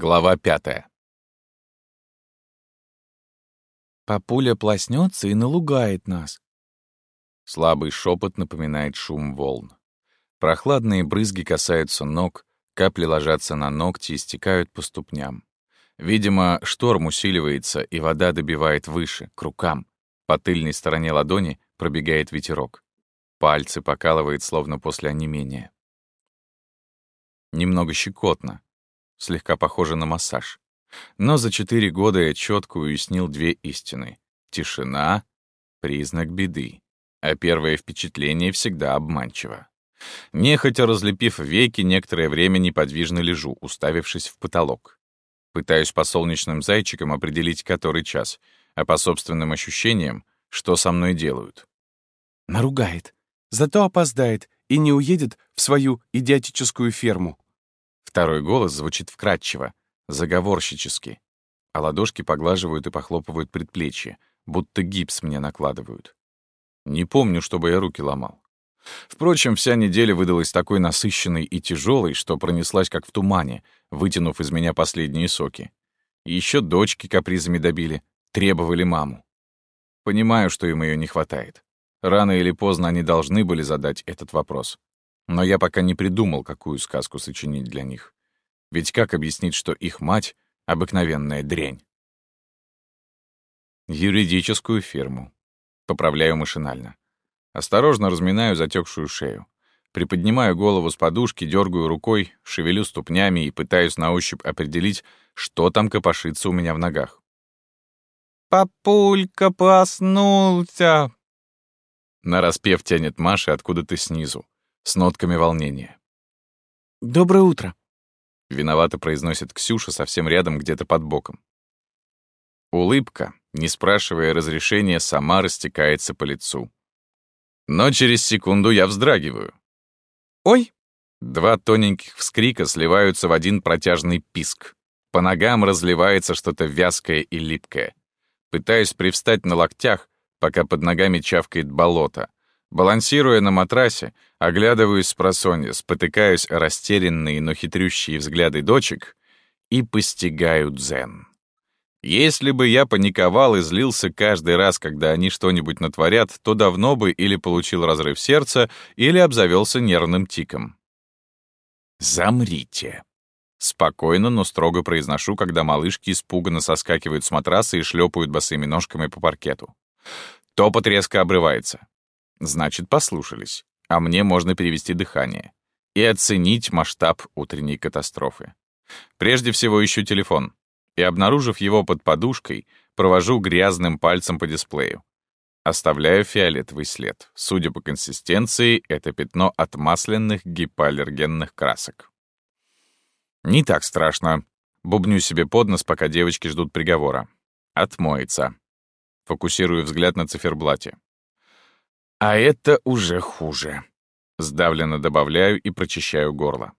Глава пятая. Папуля плоснется и налугает нас. Слабый шепот напоминает шум волн. Прохладные брызги касаются ног, капли ложатся на ногти и стекают по ступням. Видимо, шторм усиливается, и вода добивает выше, к рукам. По тыльной стороне ладони пробегает ветерок. Пальцы покалывает, словно после онемения. Немного щекотно, слегка похоже на массаж. Но за четыре года я четко уяснил две истины. Тишина — признак беды, а первое впечатление всегда обманчиво. Нехотя разлепив веки, некоторое время неподвижно лежу, уставившись в потолок. Пытаюсь по солнечным зайчикам определить, который час, а по собственным ощущениям, что со мной делают. Наругает, зато опоздает и не уедет в свою идиотическую ферму. Второй голос звучит вкрадчиво, заговорщически, а ладошки поглаживают и похлопывают предплечье, будто гипс мне накладывают. Не помню, чтобы я руки ломал. Впрочем, вся неделя выдалась такой насыщенной и тяжелой, что пронеслась как в тумане, вытянув из меня последние соки. Еще дочки капризами добили, требовали маму. Понимаю, что им ее не хватает. Рано или поздно они должны были задать этот вопрос. Но я пока не придумал, какую сказку сочинить для них. Ведь как объяснить, что их мать — обыкновенная дрянь? Юридическую фирму. Поправляю машинально. Осторожно разминаю затекшую шею. Приподнимаю голову с подушки, дергаю рукой, шевелю ступнями и пытаюсь на ощупь определить, что там копошится у меня в ногах. «Папулька проснулся!» Нараспев тянет Маша откуда-то снизу с нотками волнения. «Доброе утро», — виновато произносит Ксюша совсем рядом, где-то под боком. Улыбка, не спрашивая разрешения, сама растекается по лицу. Но через секунду я вздрагиваю. «Ой!» Два тоненьких вскрика сливаются в один протяжный писк. По ногам разливается что-то вязкое и липкое. Пытаюсь привстать на локтях, пока под ногами чавкает болото, Балансируя на матрасе, оглядываюсь с просонья, спотыкаюсь растерянные, но хитрющие взгляды дочек и постигаю дзен. Если бы я паниковал и злился каждый раз, когда они что-нибудь натворят, то давно бы или получил разрыв сердца, или обзавелся нервным тиком. «Замрите!» Спокойно, но строго произношу, когда малышки испуганно соскакивают с матраса и шлепают босыми ножками по паркету. Топот резко обрывается. Значит, послушались. А мне можно перевести дыхание и оценить масштаб утренней катастрофы. Прежде всего ищу телефон и, обнаружив его под подушкой, провожу грязным пальцем по дисплею. Оставляю фиолетовый след. Судя по консистенции, это пятно от масляных гипоаллергенных красок. Не так страшно. Бубню себе под нос, пока девочки ждут приговора. Отмоется. Фокусирую взгляд на циферблате. А это уже хуже. Сдавленно добавляю и прочищаю горло.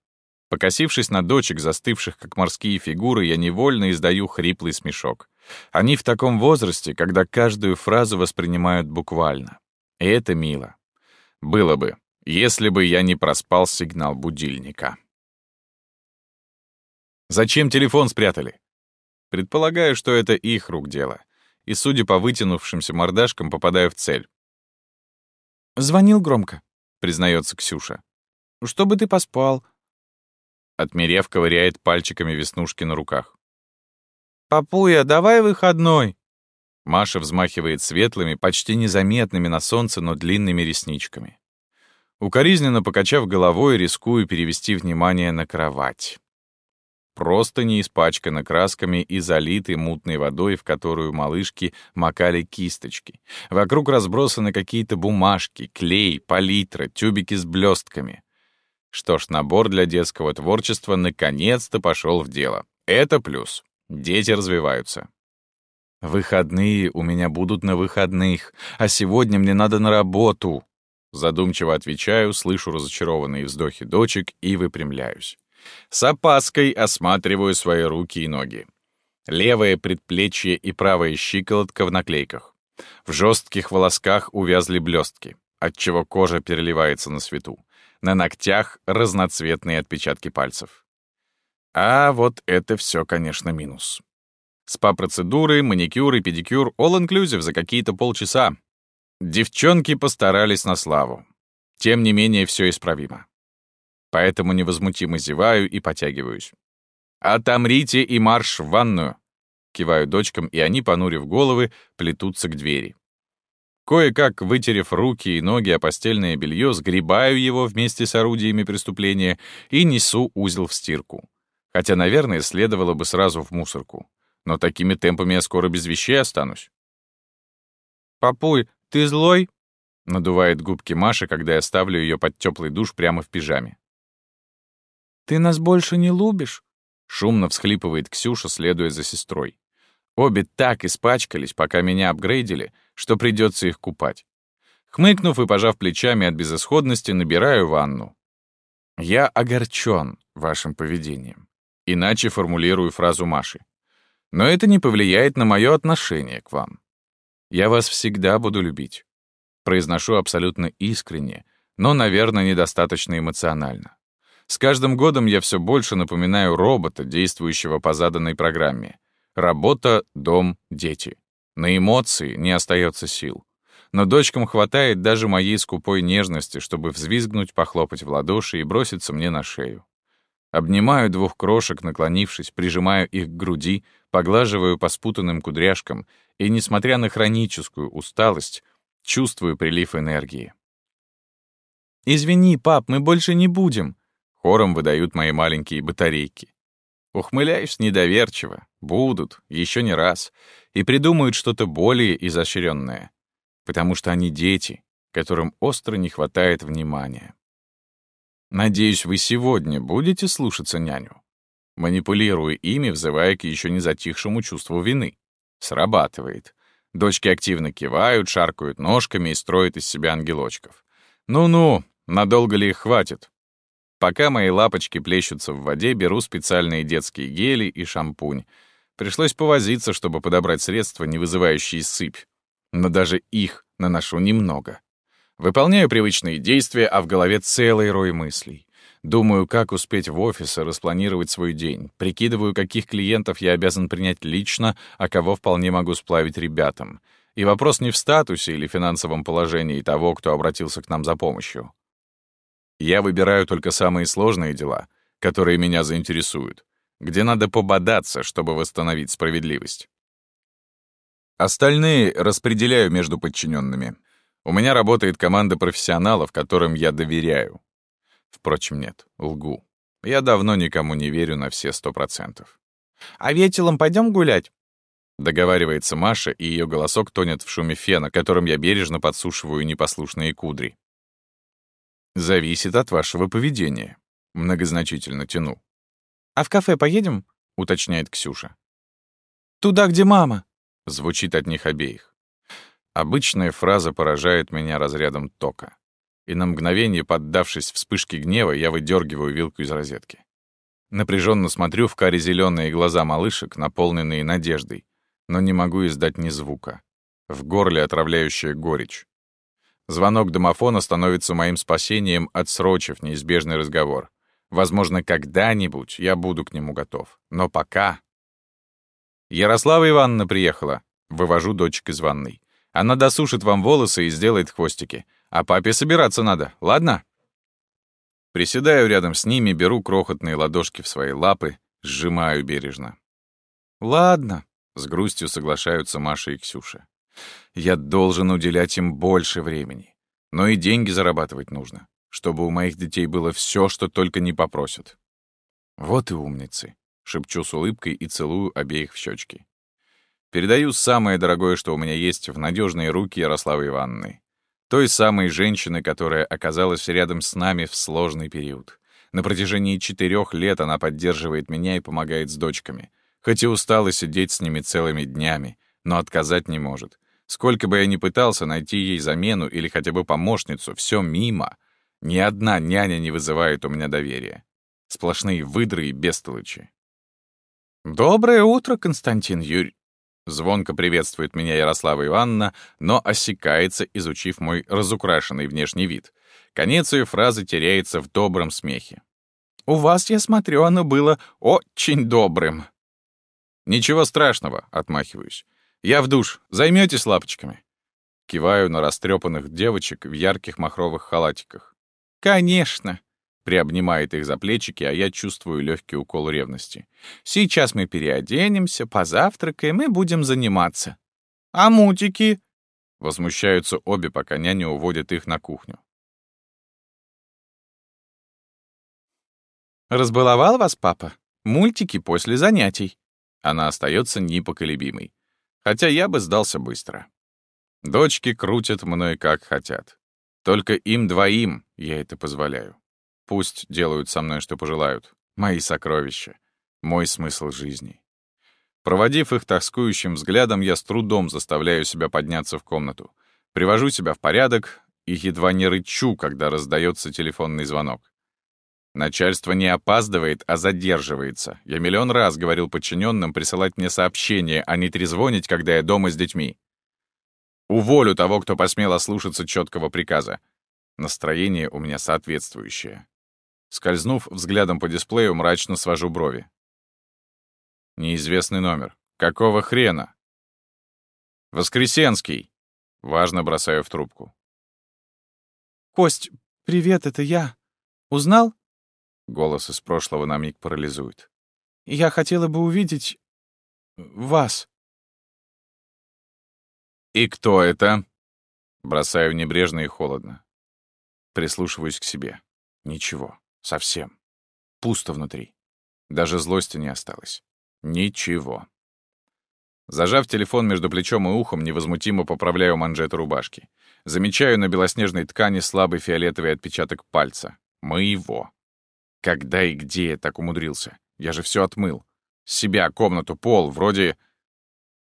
Покосившись на дочек, застывших как морские фигуры, я невольно издаю хриплый смешок. Они в таком возрасте, когда каждую фразу воспринимают буквально. И это мило. Было бы, если бы я не проспал сигнал будильника. Зачем телефон спрятали? Предполагаю, что это их рук дело. И, судя по вытянувшимся мордашкам, попадаю в цель. «Звонил громко», — признается Ксюша. «Чтобы ты поспал». Отмерев, ковыряет пальчиками веснушки на руках. «Папуя, давай выходной!» Маша взмахивает светлыми, почти незаметными на солнце, но длинными ресничками. Укоризненно покачав головой, рискую перевести внимание на кровать. Просто не испачкана красками и залиты мутной водой, в которую малышки макали кисточки. Вокруг разбросаны какие-то бумажки, клей, палитра, тюбики с блестками. Что ж, набор для детского творчества наконец-то пошел в дело. Это плюс. Дети развиваются. «Выходные у меня будут на выходных, а сегодня мне надо на работу». Задумчиво отвечаю, слышу разочарованные вздохи дочек и выпрямляюсь. С опаской осматриваю свои руки и ноги. Левое предплечье и правая щиколотка в наклейках. В жестких волосках увязли блестки, отчего кожа переливается на свету. На ногтях разноцветные отпечатки пальцев. А вот это все, конечно, минус. Спа-процедуры, маникюр и педикюр all-inclusive за какие-то полчаса. Девчонки постарались на славу. Тем не менее, все исправимо. Поэтому невозмутимо зеваю и потягиваюсь. «Отомрите и марш в ванную!» Киваю дочкам, и они, понурив головы, плетутся к двери. Кое-как, вытерев руки и ноги о постельное белье, сгребаю его вместе с орудиями преступления и несу узел в стирку. Хотя, наверное, следовало бы сразу в мусорку. Но такими темпами я скоро без вещей останусь. «Папуль, ты злой?» — надувает губки Маша, когда я ставлю ее под теплый душ прямо в пижаме. «Ты нас больше не любишь?» — шумно всхлипывает Ксюша, следуя за сестрой. Обе так испачкались, пока меня апгрейдили, что придется их купать. Хмыкнув и пожав плечами от безысходности, набираю ванну. Я огорчен вашим поведением. Иначе формулирую фразу Маши. Но это не повлияет на мое отношение к вам. Я вас всегда буду любить. Произношу абсолютно искренне, но, наверное, недостаточно эмоционально. С каждым годом я все больше напоминаю робота, действующего по заданной программе. Работа, дом, дети. На эмоции не остается сил. Но дочкам хватает даже моей скупой нежности, чтобы взвизгнуть, похлопать в ладоши и броситься мне на шею. Обнимаю двух крошек, наклонившись, прижимаю их к груди, поглаживаю по спутанным кудряшкам и, несмотря на хроническую усталость, чувствую прилив энергии. «Извини, пап, мы больше не будем», — хором выдают мои маленькие батарейки. Ухмыляюсь недоверчиво. Будут, еще не раз. И придумают что-то более изощренное. Потому что они дети, которым остро не хватает внимания. Надеюсь, вы сегодня будете слушаться няню. Манипулирую ими, взывая к еще не затихшему чувству вины. Срабатывает. Дочки активно кивают, шаркают ножками и строят из себя ангелочков. Ну-ну, надолго ли их хватит? Пока мои лапочки плещутся в воде, беру специальные детские гели и шампунь. Пришлось повозиться, чтобы подобрать средства, не вызывающие сыпь. Но даже их наношу немного. Выполняю привычные действия, а в голове целый рой мыслей. Думаю, как успеть в офис и распланировать свой день. Прикидываю, каких клиентов я обязан принять лично, а кого вполне могу сплавить ребятам. И вопрос не в статусе или финансовом положении того, кто обратился к нам за помощью. Я выбираю только самые сложные дела, которые меня заинтересуют, где надо пободаться, чтобы восстановить справедливость. Остальные распределяю между подчиненными. У меня работает команда профессионалов, которым я доверяю. Впрочем, нет, лгу. Я давно никому не верю на все сто процентов. «А вечером пойдем гулять?» Договаривается Маша, и ее голосок тонет в шуме фена, которым я бережно подсушиваю непослушные кудри. «Зависит от вашего поведения», — многозначительно тяну. «А в кафе поедем?» — уточняет Ксюша. «Туда, где мама», — звучит от них обеих. Обычная фраза поражает меня разрядом тока. И на мгновение, поддавшись вспышке гнева, я выдергиваю вилку из розетки. Напряженно смотрю в каре зеленые глаза малышек, наполненные надеждой, но не могу издать ни звука. В горле отравляющая горечь. Звонок домофона становится моим спасением, отсрочив неизбежный разговор. Возможно, когда-нибудь я буду к нему готов. Но пока... Ярослава Ивановна приехала. Вывожу дочек из ванной. Она досушит вам волосы и сделает хвостики. А папе собираться надо, ладно?» Приседаю рядом с ними, беру крохотные ладошки в свои лапы, сжимаю бережно. «Ладно», — с грустью соглашаются Маша и Ксюша. «Я должен уделять им больше времени. Но и деньги зарабатывать нужно, чтобы у моих детей было все, что только не попросят». «Вот и умницы», — шепчу с улыбкой и целую обеих в щечки. Передаю самое дорогое, что у меня есть, в надежные руки Ярославы Ивановны. Той самой женщины, которая оказалась рядом с нами в сложный период. На протяжении четырех лет она поддерживает меня и помогает с дочками. Хоть и устала сидеть с ними целыми днями, но отказать не может. Сколько бы я ни пытался найти ей замену или хотя бы помощницу, все мимо. Ни одна няня не вызывает у меня доверия. Сплошные выдры и бестолочи. «Доброе утро, Константин Юрь...» Звонко приветствует меня Ярослава Ивановна, но осекается, изучив мой разукрашенный внешний вид. Конец ее фразы теряется в добром смехе. У вас, я смотрю, оно было очень добрым». «Ничего страшного», — отмахиваюсь. «Я в душ. Займётесь лапочками?» Киваю на растрепанных девочек в ярких махровых халатиках. «Конечно», — приобнимает их за плечики, а я чувствую легкий укол ревности. «Сейчас мы переоденемся, позавтракаем и будем заниматься. А мутики?» Возмущаются обе, пока няня уводит их на кухню. «Разбаловал вас папа? Мультики после занятий». Она остается непоколебимой. Хотя я бы сдался быстро. Дочки крутят мной как хотят. Только им двоим я это позволяю. Пусть делают со мной, что пожелают. Мои сокровища. Мой смысл жизни. Проводив их тоскующим взглядом, я с трудом заставляю себя подняться в комнату. Привожу себя в порядок и едва не рычу, когда раздается телефонный звонок. Начальство не опаздывает, а задерживается. Я миллион раз говорил подчиненным присылать мне сообщения, а не трезвонить, когда я дома с детьми. Уволю того, кто посмел ослушаться четкого приказа. Настроение у меня соответствующее. Скользнув взглядом по дисплею, мрачно свожу брови. Неизвестный номер. Какого хрена? Воскресенский. Важно бросаю в трубку. «Кость, привет, это я. Узнал?» Голос из прошлого на миг парализует. «Я хотела бы увидеть... вас». «И кто это?» Бросаю небрежно и холодно. Прислушиваюсь к себе. Ничего. Совсем. Пусто внутри. Даже злости не осталось. Ничего. Зажав телефон между плечом и ухом, невозмутимо поправляю манжету рубашки. Замечаю на белоснежной ткани слабый фиолетовый отпечаток пальца. Моего. Когда и где я так умудрился? Я же все отмыл. Себя, комнату, пол, вроде...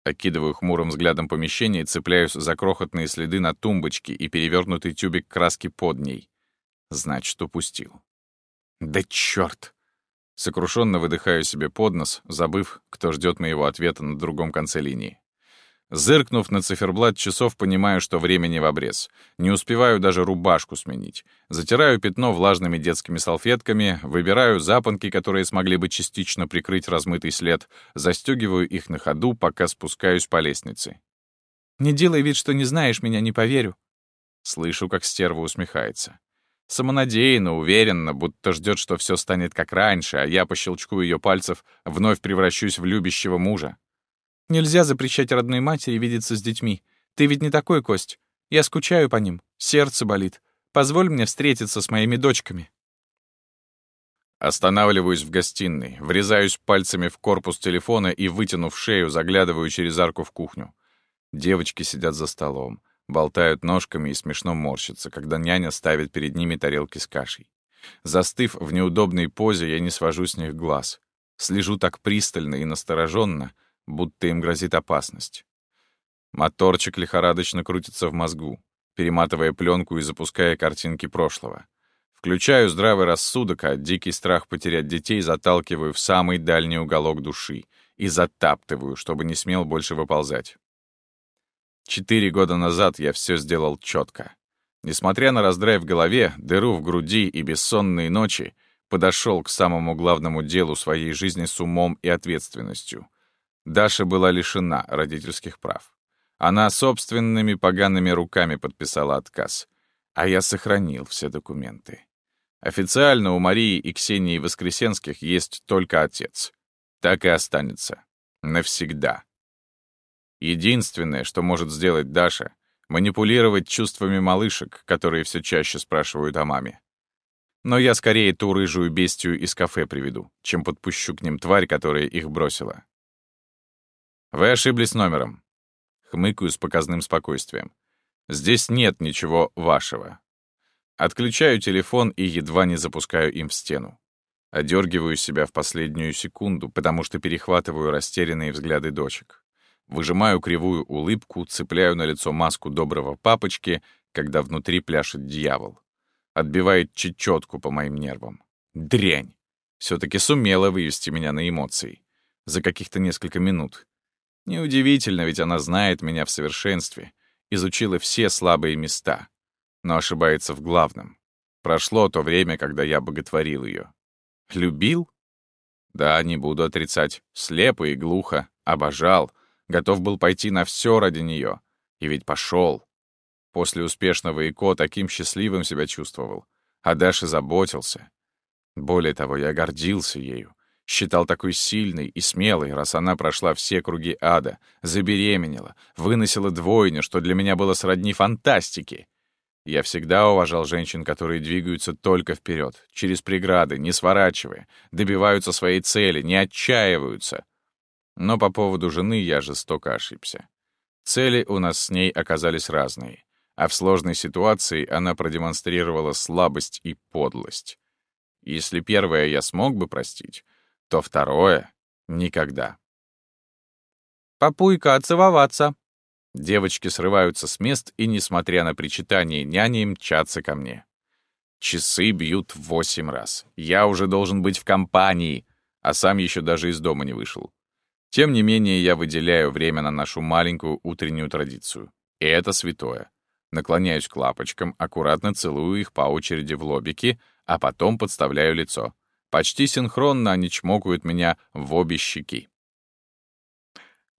Окидываю хмурым взглядом помещение и цепляюсь за крохотные следы на тумбочке и перевернутый тюбик краски под ней. Значит, упустил. Да чёрт! Сокрушенно выдыхаю себе под нос, забыв, кто ждет моего ответа на другом конце линии. Зыркнув на циферблат часов, понимаю, что времени в обрез. Не успеваю даже рубашку сменить. Затираю пятно влажными детскими салфетками, выбираю запонки, которые смогли бы частично прикрыть размытый след, застегиваю их на ходу, пока спускаюсь по лестнице. «Не делай вид, что не знаешь меня, не поверю». Слышу, как стерва усмехается. Самонадеянно, уверенно, будто ждет, что все станет как раньше, а я по щелчку ее пальцев вновь превращусь в любящего мужа. Нельзя запрещать родной матери видеться с детьми. Ты ведь не такой, Кость. Я скучаю по ним, сердце болит. Позволь мне встретиться с моими дочками». Останавливаюсь в гостиной, врезаюсь пальцами в корпус телефона и, вытянув шею, заглядываю через арку в кухню. Девочки сидят за столом, болтают ножками и смешно морщатся, когда няня ставит перед ними тарелки с кашей. Застыв в неудобной позе, я не свожу с них глаз. Слежу так пристально и настороженно, будто им грозит опасность. Моторчик лихорадочно крутится в мозгу, перематывая пленку и запуская картинки прошлого. Включаю здравый рассудок, а дикий страх потерять детей заталкиваю в самый дальний уголок души и затаптываю, чтобы не смел больше выползать. Четыре года назад я все сделал четко. Несмотря на раздрай в голове, дыру в груди и бессонные ночи, подошел к самому главному делу своей жизни с умом и ответственностью. Даша была лишена родительских прав. Она собственными погаными руками подписала отказ, а я сохранил все документы. Официально у Марии и Ксении Воскресенских есть только отец. Так и останется. Навсегда. Единственное, что может сделать Даша — манипулировать чувствами малышек, которые все чаще спрашивают о маме. Но я скорее ту рыжую бестию из кафе приведу, чем подпущу к ним тварь, которая их бросила. Вы ошиблись номером. Хмыкаю с показным спокойствием. Здесь нет ничего вашего. Отключаю телефон и едва не запускаю им в стену. Одергиваю себя в последнюю секунду, потому что перехватываю растерянные взгляды дочек. Выжимаю кривую улыбку, цепляю на лицо маску доброго папочки, когда внутри пляшет дьявол. Отбивает чечетку по моим нервам. Дрянь! все таки сумела вывести меня на эмоции. За каких-то несколько минут. Неудивительно, ведь она знает меня в совершенстве, изучила все слабые места, но ошибается в главном. Прошло то время, когда я боготворил ее. Любил? Да, не буду отрицать. Слепо и глухо. Обожал. Готов был пойти на все ради нее. И ведь пошел. После успешного ИКО таким счастливым себя чувствовал. О Даше заботился. Более того, я гордился ею. Считал такой сильной и смелой, раз она прошла все круги ада, забеременела, выносила двойню, что для меня было сродни фантастике. Я всегда уважал женщин, которые двигаются только вперед, через преграды, не сворачивая, добиваются своей цели, не отчаиваются. Но по поводу жены я жестоко ошибся. Цели у нас с ней оказались разные, а в сложной ситуации она продемонстрировала слабость и подлость. Если первое я смог бы простить, то второе — никогда. «Папуйка, отцеловаться!» Девочки срываются с мест и, несмотря на причитание няни, мчатся ко мне. Часы бьют восемь раз. Я уже должен быть в компании, а сам еще даже из дома не вышел. Тем не менее, я выделяю время на нашу маленькую утреннюю традицию. И это святое. Наклоняюсь к лапочкам, аккуратно целую их по очереди в лобики, а потом подставляю лицо. Почти синхронно они чмокают меня в обе щеки.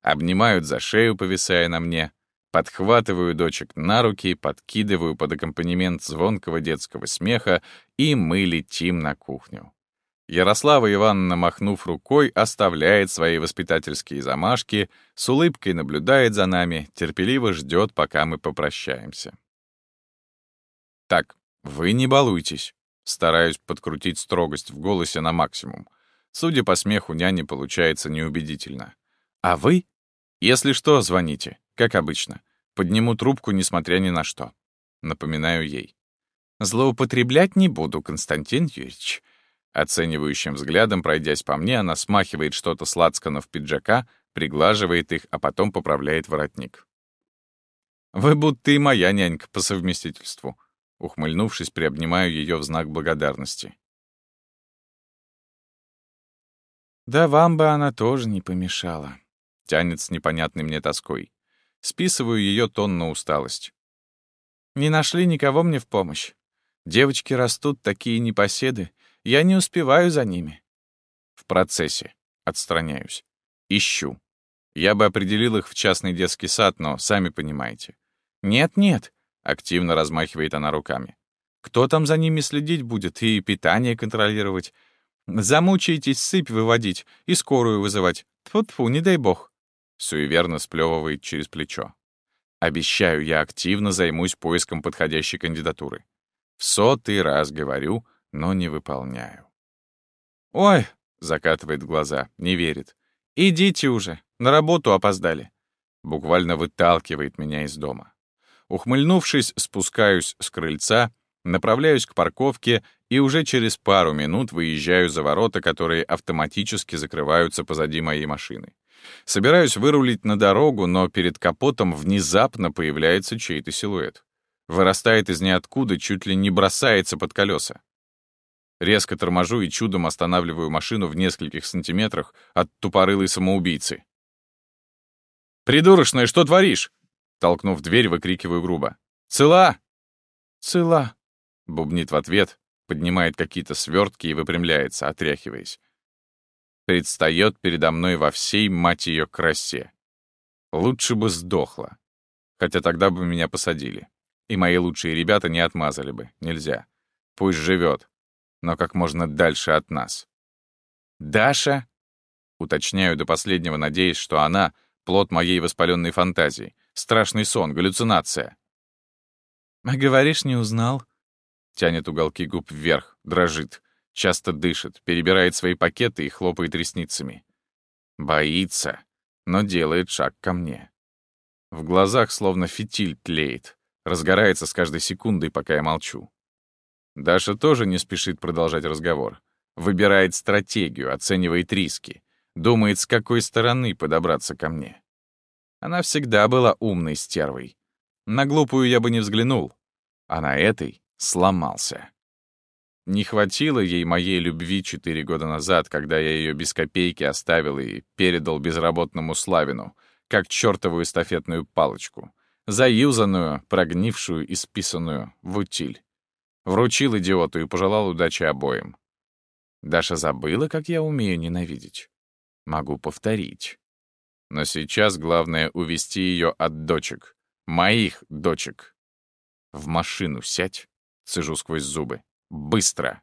Обнимают за шею, повисая на мне, подхватываю дочек на руки, подкидываю под аккомпанемент звонкого детского смеха, и мы летим на кухню. Ярослава Ивановна, махнув рукой, оставляет свои воспитательские замашки, с улыбкой наблюдает за нами, терпеливо ждет, пока мы попрощаемся. «Так, вы не балуйтесь», — стараюсь подкрутить строгость в голосе на максимум. Судя по смеху, няни получается неубедительно. А вы? Если что, звоните, как обычно. Подниму трубку, несмотря ни на что. Напоминаю ей. Злоупотреблять не буду, Константин Юрьевич. Оценивающим взглядом, пройдясь по мне, она смахивает что-то с лацканов пиджака, приглаживает их, а потом поправляет воротник. «Вы будто и моя нянька по совместительству», ухмыльнувшись, приобнимаю ее в знак благодарности. «Да вам бы она тоже не помешала», Тянет с непонятной мне тоской. Списываю ее тон на усталость. «Не нашли никого мне в помощь. Девочки растут такие непоседы. Я не успеваю за ними». В процессе. Отстраняюсь. Ищу. Я бы определил их в частный детский сад, но сами понимаете. «Нет-нет», — активно размахивает она руками. «Кто там за ними следить будет и питание контролировать? Замучаетесь сыпь выводить и скорую вызывать. Тьфу-тьфу, не дай бог суеверно сплевывает через плечо. Обещаю, я активно займусь поиском подходящей кандидатуры. В сотый раз говорю, но не выполняю. «Ой!» — закатывает глаза, не верит. «Идите уже, на работу опоздали». Буквально выталкивает меня из дома. Ухмыльнувшись, спускаюсь с крыльца, направляюсь к парковке и уже через пару минут выезжаю за ворота, которые автоматически закрываются позади моей машины. Собираюсь вырулить на дорогу, но перед капотом внезапно появляется чей-то силуэт. Вырастает из ниоткуда, чуть ли не бросается под колеса. Резко торможу и чудом останавливаю машину в нескольких сантиметрах от тупорылой самоубийцы. «Придурочная, что творишь?» Толкнув дверь, выкрикиваю грубо. «Цела?» «Цела», — бубнит в ответ, поднимает какие-то свертки и выпрямляется, отряхиваясь предстает передо мной во всей, мать ее, красе. Лучше бы сдохла. Хотя тогда бы меня посадили. И мои лучшие ребята не отмазали бы. Нельзя. Пусть живет. Но как можно дальше от нас. «Даша?» Уточняю до последнего, надеясь, что она — плод моей воспаленной фантазии. Страшный сон, галлюцинация. «А говоришь, не узнал?» Тянет уголки губ вверх, дрожит. Часто дышит, перебирает свои пакеты и хлопает ресницами. Боится, но делает шаг ко мне. В глазах словно фитиль тлеет, разгорается с каждой секундой, пока я молчу. Даша тоже не спешит продолжать разговор. Выбирает стратегию, оценивает риски, думает, с какой стороны подобраться ко мне. Она всегда была умной стервой. На глупую я бы не взглянул, а на этой сломался. Не хватило ей моей любви четыре года назад, когда я ее без копейки оставил и передал безработному Славину, как чертову эстафетную палочку, заюзанную, прогнившую и списанную в утиль. Вручил идиоту и пожелал удачи обоим. Даша забыла, как я умею ненавидеть. Могу повторить. Но сейчас главное увести ее от дочек. Моих дочек. В машину сядь, цежу сквозь зубы. Быстро.